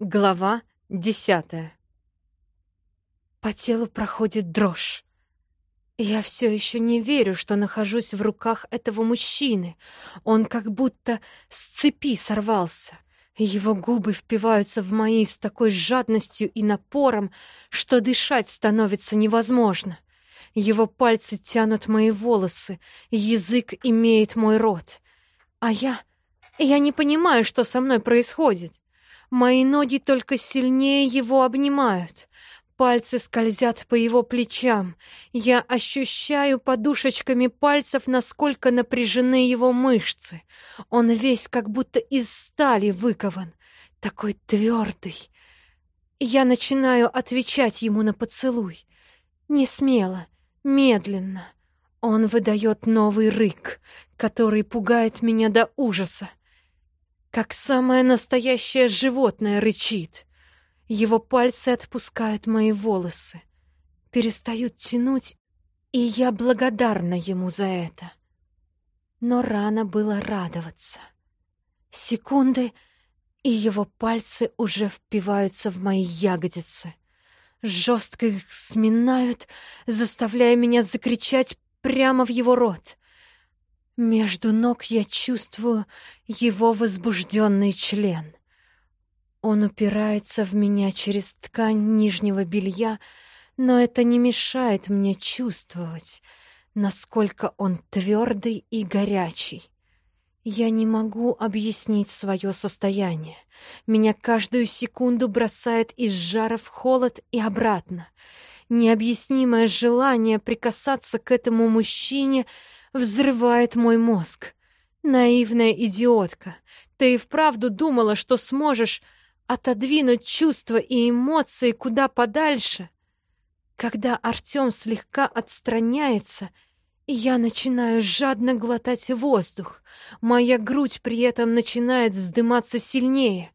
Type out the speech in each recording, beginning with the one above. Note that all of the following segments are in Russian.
Глава десятая. По телу проходит дрожь. Я все еще не верю, что нахожусь в руках этого мужчины. Он как будто с цепи сорвался. Его губы впиваются в мои с такой жадностью и напором, что дышать становится невозможно. Его пальцы тянут мои волосы, язык имеет мой рот. А я... я не понимаю, что со мной происходит. Мои ноги только сильнее его обнимают. Пальцы скользят по его плечам. Я ощущаю подушечками пальцев, насколько напряжены его мышцы. Он весь как будто из стали выкован. Такой твердый. Я начинаю отвечать ему на поцелуй. Не смело, медленно. Он выдает новый рык, который пугает меня до ужаса как самое настоящее животное рычит. Его пальцы отпускают мои волосы, перестают тянуть, и я благодарна ему за это. Но рано было радоваться. Секунды, и его пальцы уже впиваются в мои ягодицы. Жестко их сминают, заставляя меня закричать прямо в его рот. Между ног я чувствую его возбужденный член. Он упирается в меня через ткань нижнего белья, но это не мешает мне чувствовать, насколько он твердый и горячий. Я не могу объяснить свое состояние. Меня каждую секунду бросает из жара в холод и обратно. Необъяснимое желание прикасаться к этому мужчине — взрывает мой мозг. Наивная идиотка, ты и вправду думала, что сможешь отодвинуть чувства и эмоции куда подальше? Когда Артём слегка отстраняется, я начинаю жадно глотать воздух, моя грудь при этом начинает вздыматься сильнее.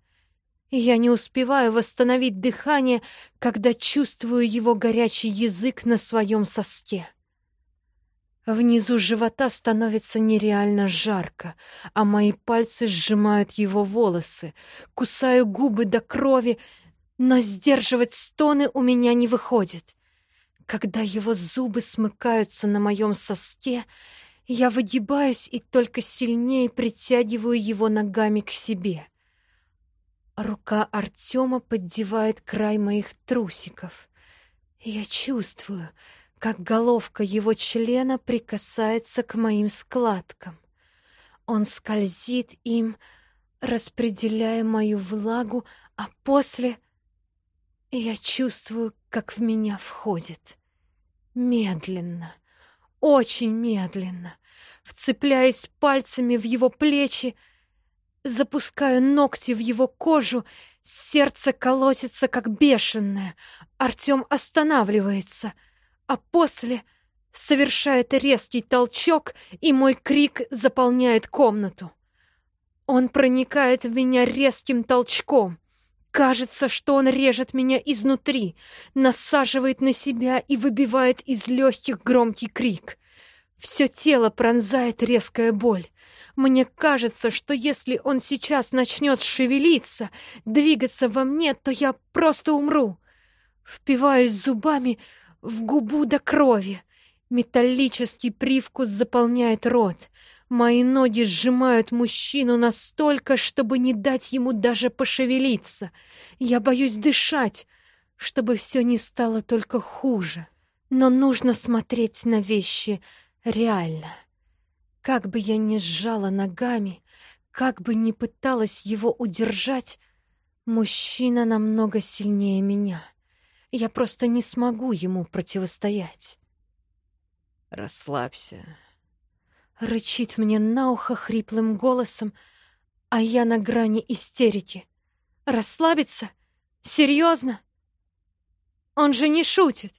Я не успеваю восстановить дыхание, когда чувствую его горячий язык на своем соске. Внизу живота становится нереально жарко, а мои пальцы сжимают его волосы. Кусаю губы до крови, но сдерживать стоны у меня не выходит. Когда его зубы смыкаются на моем соске, я выгибаюсь и только сильнее притягиваю его ногами к себе. Рука Артема поддевает край моих трусиков. Я чувствую, как головка его члена прикасается к моим складкам. Он скользит им, распределяя мою влагу, а после я чувствую, как в меня входит. Медленно, очень медленно, вцепляясь пальцами в его плечи, запускаю ногти в его кожу, сердце колотится, как бешеное. Артем останавливается — а после совершает резкий толчок, и мой крик заполняет комнату. Он проникает в меня резким толчком. Кажется, что он режет меня изнутри, насаживает на себя и выбивает из легких громкий крик. Все тело пронзает резкая боль. Мне кажется, что если он сейчас начнет шевелиться, двигаться во мне, то я просто умру. Впиваюсь зубами в губу до крови. Металлический привкус заполняет рот. Мои ноги сжимают мужчину настолько, чтобы не дать ему даже пошевелиться. Я боюсь дышать, чтобы все не стало только хуже. Но нужно смотреть на вещи реально. Как бы я ни сжала ногами, как бы ни пыталась его удержать, мужчина намного сильнее меня. Я просто не смогу ему противостоять. «Расслабься», — рычит мне на ухо хриплым голосом, а я на грани истерики. «Расслабиться? Серьезно? Он же не шутит.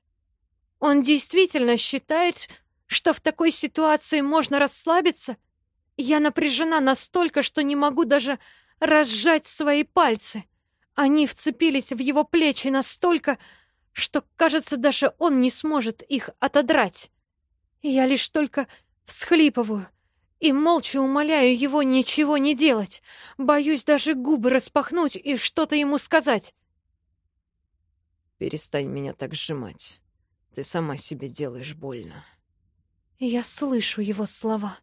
Он действительно считает, что в такой ситуации можно расслабиться? Я напряжена настолько, что не могу даже разжать свои пальцы. Они вцепились в его плечи настолько, что, кажется, даже он не сможет их отодрать. Я лишь только всхлипываю и молча умоляю его ничего не делать. Боюсь даже губы распахнуть и что-то ему сказать. Перестань меня так сжимать. Ты сама себе делаешь больно. Я слышу его слова.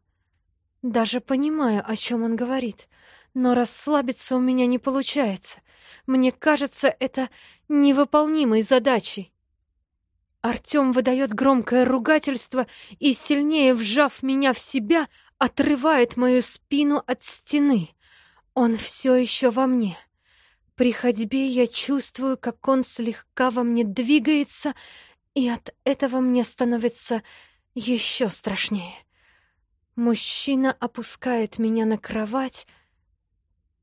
Даже понимаю, о чем он говорит. Но расслабиться у меня не получается. Мне кажется, это невыполнимой задачей. Артём выдает громкое ругательство и, сильнее вжав меня в себя, отрывает мою спину от стены. Он все еще во мне. При ходьбе я чувствую, как он слегка во мне двигается, и от этого мне становится еще страшнее. Мужчина опускает меня на кровать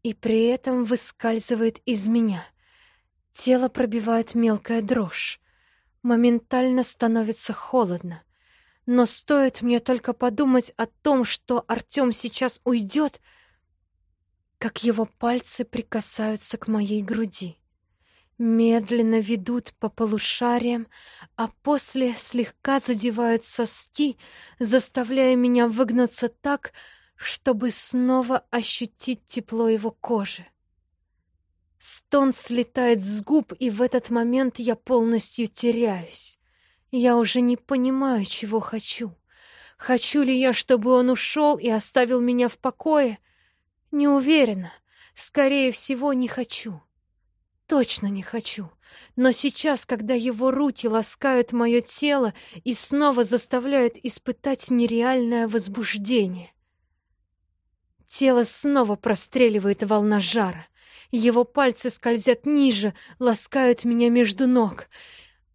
и при этом выскальзывает из меня. Тело пробивает мелкая дрожь. Моментально становится холодно. Но стоит мне только подумать о том, что Артём сейчас уйдет, как его пальцы прикасаются к моей груди. Медленно ведут по полушариям, а после слегка задевают соски, заставляя меня выгнуться так, чтобы снова ощутить тепло его кожи. Стон слетает с губ, и в этот момент я полностью теряюсь. Я уже не понимаю, чего хочу. Хочу ли я, чтобы он ушел и оставил меня в покое? Не уверена. Скорее всего, не хочу. Точно не хочу. Но сейчас, когда его руки ласкают мое тело и снова заставляют испытать нереальное возбуждение. Тело снова простреливает волна жара — его пальцы скользят ниже, ласкают меня между ног,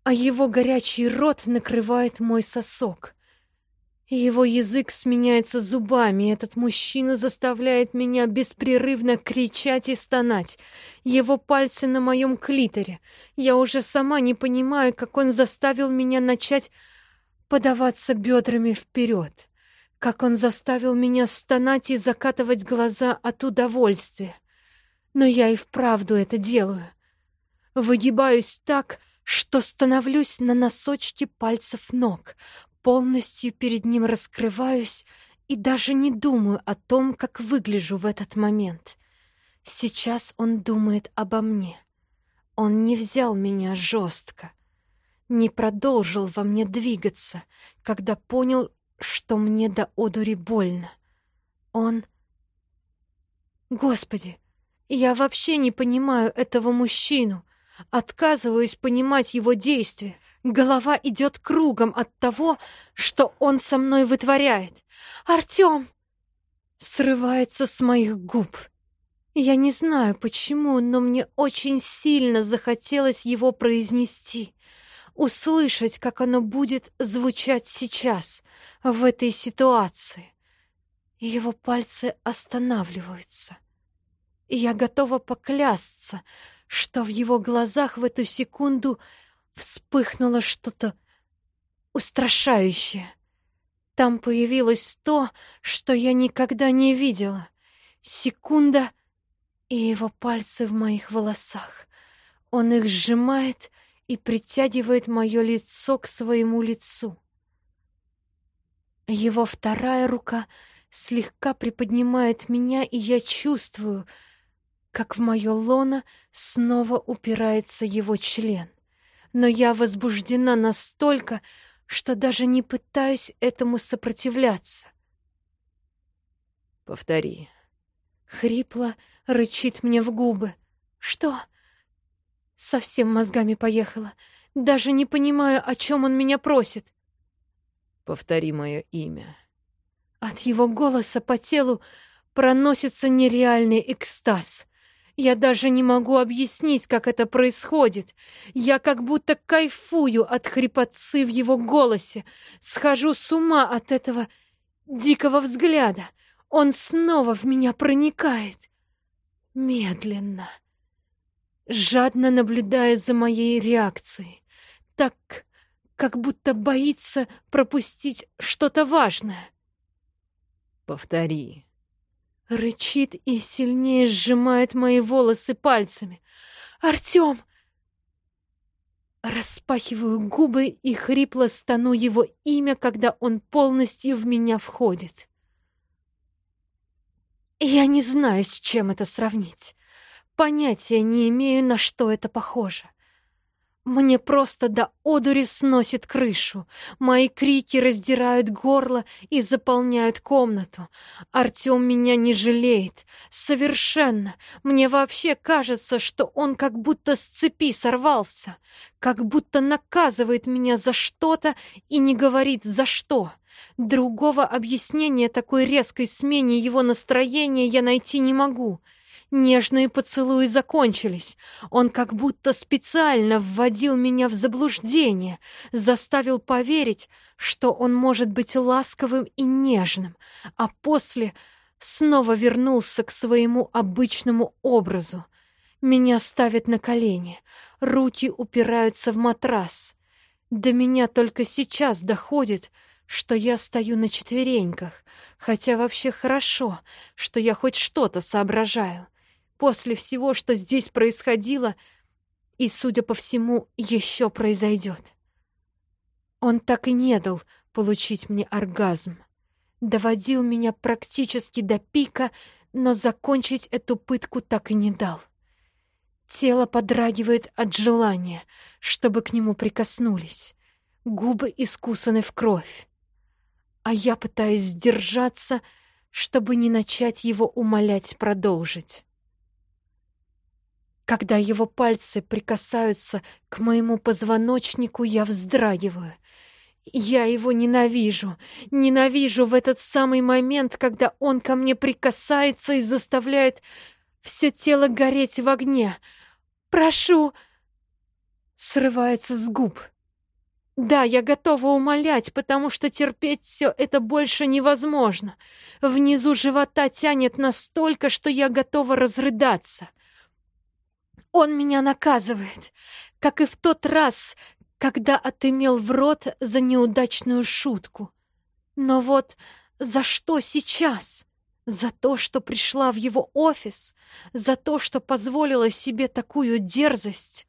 а его горячий рот накрывает мой сосок. Его язык сменяется зубами, этот мужчина заставляет меня беспрерывно кричать и стонать. Его пальцы на моем клиторе. Я уже сама не понимаю, как он заставил меня начать подаваться бедрами вперед. Как он заставил меня стонать и закатывать глаза от удовольствия но я и вправду это делаю. Выгибаюсь так, что становлюсь на носочки пальцев ног, полностью перед ним раскрываюсь и даже не думаю о том, как выгляжу в этот момент. Сейчас он думает обо мне. Он не взял меня жестко, не продолжил во мне двигаться, когда понял, что мне до одури больно. Он... Господи, я вообще не понимаю этого мужчину. Отказываюсь понимать его действия. Голова идет кругом от того, что он со мной вытворяет. «Артем!» Срывается с моих губ. Я не знаю почему, но мне очень сильно захотелось его произнести, услышать, как оно будет звучать сейчас, в этой ситуации. Его пальцы останавливаются и я готова поклясться, что в его глазах в эту секунду вспыхнуло что-то устрашающее. Там появилось то, что я никогда не видела. Секунда, и его пальцы в моих волосах. Он их сжимает и притягивает мое лицо к своему лицу. Его вторая рука слегка приподнимает меня, и я чувствую — как в мое лоно снова упирается его член. Но я возбуждена настолько, что даже не пытаюсь этому сопротивляться. «Повтори». Хрипло рычит мне в губы. «Что?» Совсем мозгами поехала. Даже не понимаю, о чем он меня просит. «Повтори мое имя». От его голоса по телу проносится нереальный экстаз. Я даже не могу объяснить, как это происходит. Я как будто кайфую от хрипотцы в его голосе, схожу с ума от этого дикого взгляда. Он снова в меня проникает. Медленно, жадно наблюдая за моей реакцией, так, как будто боится пропустить что-то важное. «Повтори», Рычит и сильнее сжимает мои волосы пальцами. «Артем!» Распахиваю губы и хрипло стану его имя, когда он полностью в меня входит. Я не знаю, с чем это сравнить. Понятия не имею, на что это похоже. Мне просто до одури сносит крышу. Мои крики раздирают горло и заполняют комнату. Артём меня не жалеет. Совершенно. Мне вообще кажется, что он как будто с цепи сорвался. Как будто наказывает меня за что-то и не говорит за что. Другого объяснения такой резкой смене его настроения я найти не могу. Нежные поцелуи закончились. Он как будто специально вводил меня в заблуждение, заставил поверить, что он может быть ласковым и нежным, а после снова вернулся к своему обычному образу. Меня ставят на колени, руки упираются в матрас. До меня только сейчас доходит, что я стою на четвереньках, хотя вообще хорошо, что я хоть что-то соображаю после всего, что здесь происходило и, судя по всему, еще произойдет. Он так и не дал получить мне оргазм. Доводил меня практически до пика, но закончить эту пытку так и не дал. Тело подрагивает от желания, чтобы к нему прикоснулись. Губы искусаны в кровь. А я пытаюсь сдержаться, чтобы не начать его умолять продолжить. Когда его пальцы прикасаются к моему позвоночнику, я вздрагиваю. Я его ненавижу, ненавижу в этот самый момент, когда он ко мне прикасается и заставляет все тело гореть в огне. «Прошу!» Срывается с губ. Да, я готова умолять, потому что терпеть все это больше невозможно. Внизу живота тянет настолько, что я готова разрыдаться. Он меня наказывает, как и в тот раз, когда отымел в рот за неудачную шутку. Но вот за что сейчас? За то, что пришла в его офис? За то, что позволила себе такую дерзость?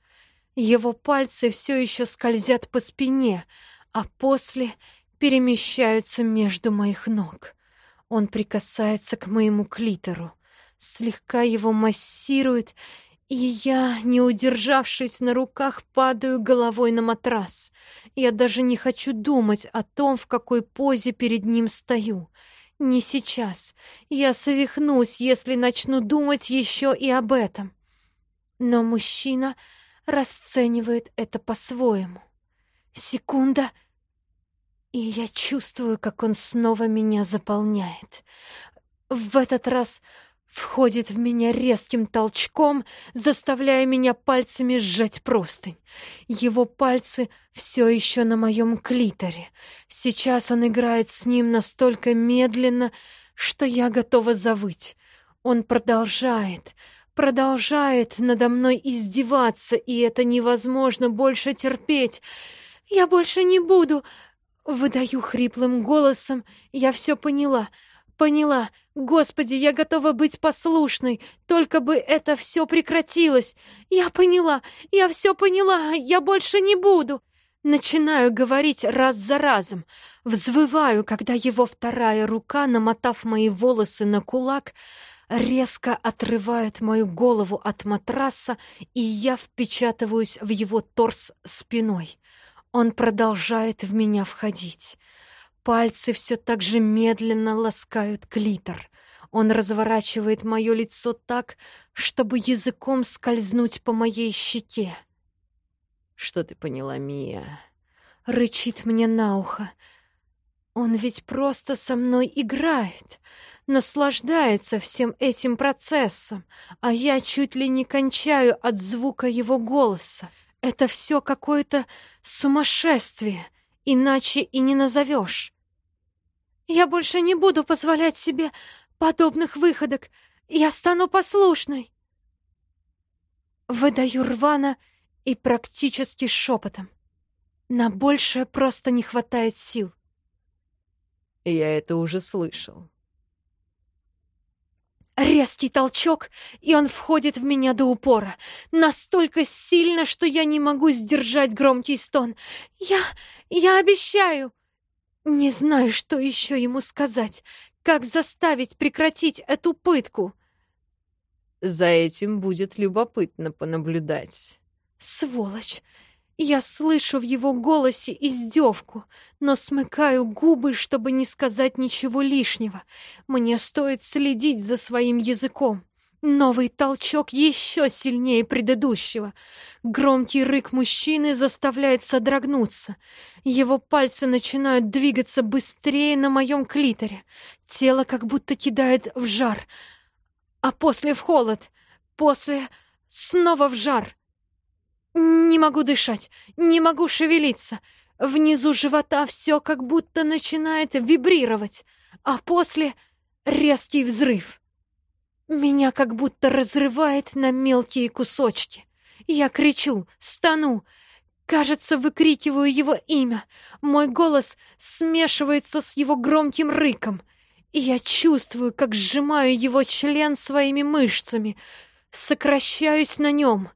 Его пальцы все еще скользят по спине, а после перемещаются между моих ног. Он прикасается к моему клитору, слегка его массирует и я, не удержавшись на руках, падаю головой на матрас. Я даже не хочу думать о том, в какой позе перед ним стою. Не сейчас. Я совихнусь, если начну думать еще и об этом. Но мужчина расценивает это по-своему. Секунда, и я чувствую, как он снова меня заполняет. В этот раз входит в меня резким толчком, заставляя меня пальцами сжать простынь. Его пальцы все еще на моем клиторе. Сейчас он играет с ним настолько медленно, что я готова завыть. Он продолжает, продолжает надо мной издеваться, и это невозможно больше терпеть. «Я больше не буду!» Выдаю хриплым голосом. Я все поняла — Поняла. Господи, я готова быть послушной, только бы это все прекратилось. Я поняла, я все поняла, я больше не буду. Начинаю говорить раз за разом. Взвываю, когда его вторая рука, намотав мои волосы на кулак, резко отрывает мою голову от матраса, и я впечатываюсь в его торс спиной. Он продолжает в меня входить. Пальцы все так же медленно ласкают клитор. Он разворачивает мое лицо так, чтобы языком скользнуть по моей щеке. «Что ты поняла, Мия?» Рычит мне на ухо. Он ведь просто со мной играет, наслаждается всем этим процессом, а я чуть ли не кончаю от звука его голоса. Это все какое-то сумасшествие, иначе и не назовешь. Я больше не буду позволять себе подобных выходок. Я стану послушной. Выдаю рвано и практически шепотом. На большее просто не хватает сил. Я это уже слышал. Резкий толчок, и он входит в меня до упора. Настолько сильно, что я не могу сдержать громкий стон. Я... я обещаю. Не знаю, что еще ему сказать. Как заставить прекратить эту пытку? За этим будет любопытно понаблюдать. Сволочь! Я слышу в его голосе издевку, но смыкаю губы, чтобы не сказать ничего лишнего. Мне стоит следить за своим языком. Новый толчок еще сильнее предыдущего. Громкий рык мужчины заставляет содрогнуться. Его пальцы начинают двигаться быстрее на моем клиторе. Тело как будто кидает в жар. А после в холод. После снова в жар. Не могу дышать, не могу шевелиться. Внизу живота все как будто начинает вибрировать. А после резкий взрыв. Меня как будто разрывает на мелкие кусочки. Я кричу, стану. Кажется, выкрикиваю его имя. Мой голос смешивается с его громким рыком. И я чувствую, как сжимаю его член своими мышцами. Сокращаюсь на нем.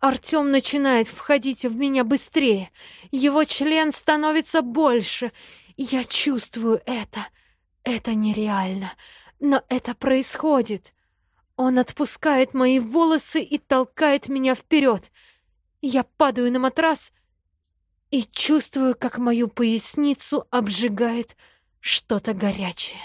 Артем начинает входить в меня быстрее. Его член становится больше. Я чувствую это. Это нереально. Но это происходит. Он отпускает мои волосы и толкает меня вперед. Я падаю на матрас и чувствую, как мою поясницу обжигает что-то горячее.